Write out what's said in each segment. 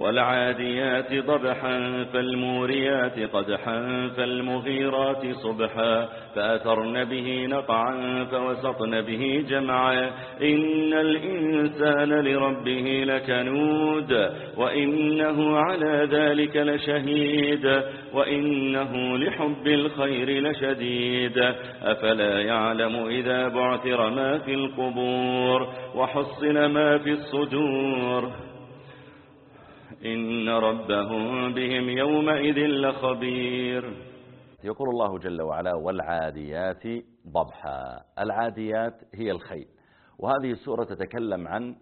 والعاديات ضبحا فالموريات قدحا فالمغيرات صبحا. فأثرن به نقعا فوسطن به جمعا. إن الإنسان لربه لكنود وإنه على ذلك لشهيد وإنه لحب الخير لشديد. أفلا يعلم إذا بعثر ما في القبور وحصل ما في الصدور. إن ربهم بهم يومئذ لخبير. يقول الله جل وعلا والعاديات ضبحا. العاديات هي الخيل. وهذه السورة تتكلم عن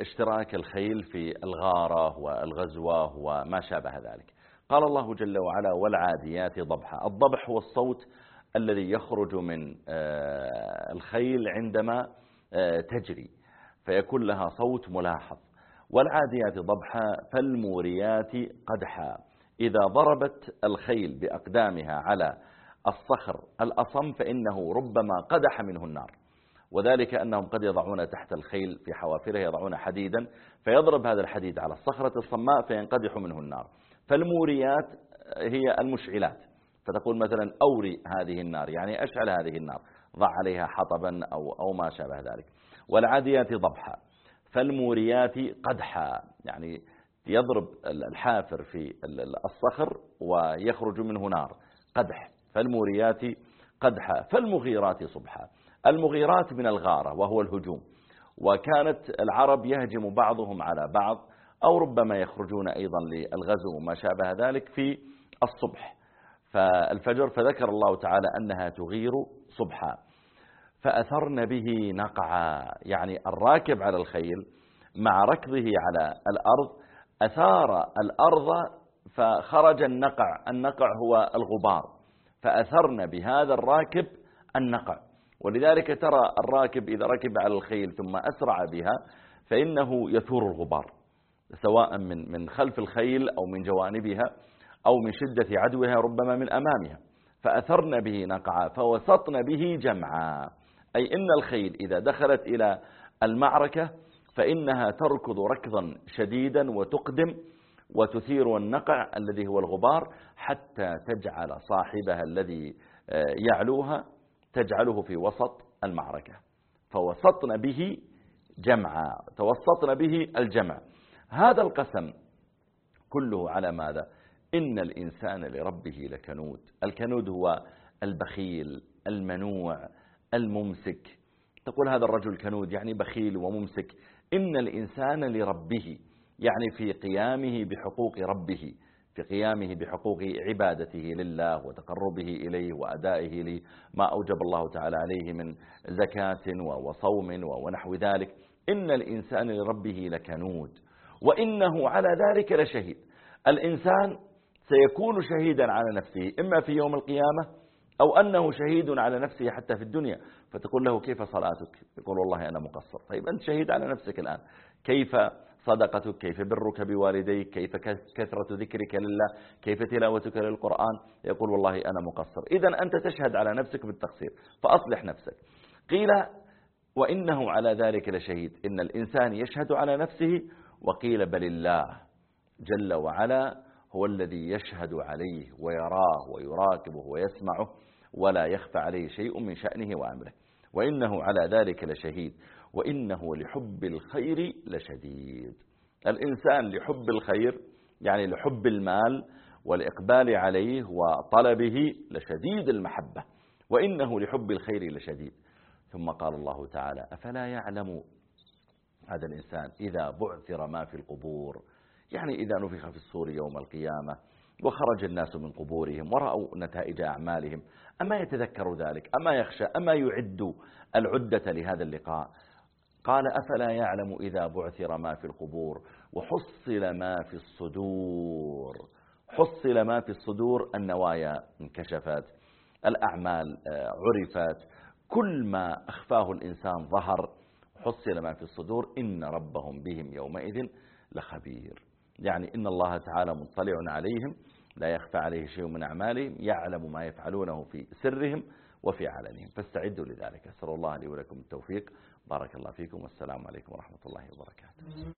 اشتراك الخيل في الغارة والغزوة وما شابه ذلك. قال الله جل وعلا والعاديات ضبحا. الضبح هو الصوت الذي يخرج من الخيل عندما تجري. فيكون لها صوت ملاحظ. والعاديات ضبحا فالموريات قدحا. إذا ضربت الخيل بأقدامها على الصخر الأصم فإنه ربما قدح منه النار. وذلك أنهم قد يضعون تحت الخيل في حوافره يضعون حديدا فيضرب هذا الحديد على الصخرة الصماء فينقدح منه النار. فالموريات هي المشعلات. فتقول مثلا أوري هذه النار يعني أشعل هذه النار ضع عليها حطبا أو, أو ما شابه ذلك. والعاديات ضبحا. فالموريات قدحا يعني يضرب الحافر في الصخر ويخرج منه نار قدح. فالموريات قدحا فالمغيرات صبحا. المغيرات من الغارة وهو الهجوم. وكانت العرب يهجم بعضهم على بعض أو ربما يخرجون أيضا للغزو وما شابه ذلك في الصبح. فالفجر فذكر الله تعالى أنها تغير صبحا. فأثرن به نقعا. يعني الراكب على الخيل مع ركضه على الأرض أثار الأرض فخرج النقع. النقع هو الغبار. فأثرن بهذا الراكب النقع. ولذلك ترى الراكب إذا ركب على الخيل ثم أسرع بها فإنه يثور الغبار سواء من من خلف الخيل أو من جوانبها أو من شدة عدوها ربما من أمامها. فأثرن به نقعا فوسطن به جمعا. أي إن الخيل إذا دخلت إلى المعركة فإنها تركض ركضا شديدا وتقدم وتثير النقع الذي هو الغبار حتى تجعل صاحبها الذي يعلوها تجعله في وسط المعركة. فوسطن به جمعا توسطن به الجمع. هذا القسم كله على ماذا؟ إن الإنسان لربه لكنود. الكنود هو البخيل المنوع الممسك. تقول هذا الرجل كنود يعني بخيل وممسك. إن الإنسان لربه يعني في قيامه بحقوق ربه في قيامه بحقوق عبادته لله وتقربه إليه وأدائه لما أوجب الله تعالى عليه من زكاة وصوم ونحو ذلك. إن الإنسان لربه لكنود. وإنه على ذلك لشهيد. الإنسان سيكون شهيدا على نفسه إما في يوم القيامة أو أنه شهيد على نفسه حتى في الدنيا فتقول له كيف صلاتك؟ يقول والله أنا مقصر. طيب أنت شهيد على نفسك الآن. كيف صدقتك؟ كيف برك بوالديك؟ كيف كثرة ذكرك لله؟ كيف تلاوتك للقرآن؟ يقول والله أنا مقصر. إذا أنت تشهد على نفسك بالتقصير فأصلح نفسك. قيل وإنه على ذلك لشهيد إن الإنسان يشهد على نفسه وقيل بل الله جل وعلا هو الذي يشهد عليه ويراه ويراقبه ويسمعه ولا يخفى عليه شيء من شأنه وأمره. وإنه على ذلك لشهيد وإنه لحب الخير لشديد. الإنسان لحب الخير يعني لحب المال والإقبال عليه وطلبه لشديد المحبة وإنه لحب الخير لشديد. ثم قال الله تعالى أفلا يعلم هذا الإنسان إذا بعثر ما في القبور؟ يعني إذا نفخ في الصور يوم القيامة وخرج الناس من قبورهم ورأوا نتائج أعمالهم أما يتذكر ذلك أما يخشى أما يعد العدة لهذا اللقاء؟ قال أفلا يعلم إذا بعثر ما في القبور؟ وحصل ما في الصدور. حصل ما في الصدور النوايا انكشفت الأعمال عرفت كل ما أخفاه الإنسان ظهر حصل ما في الصدور إن ربهم بهم يومئذ لخبير. يعني إن الله تعالى مطلع عليهم لا يخفى عليه شيء من أعمالهم يعلم ما يفعلونه في سرهم وفي علنهم. فاستعدوا لذلك. أسأل الله لي ولكم التوفيق. بارك الله فيكم. والسلام عليكم ورحمة الله وبركاته.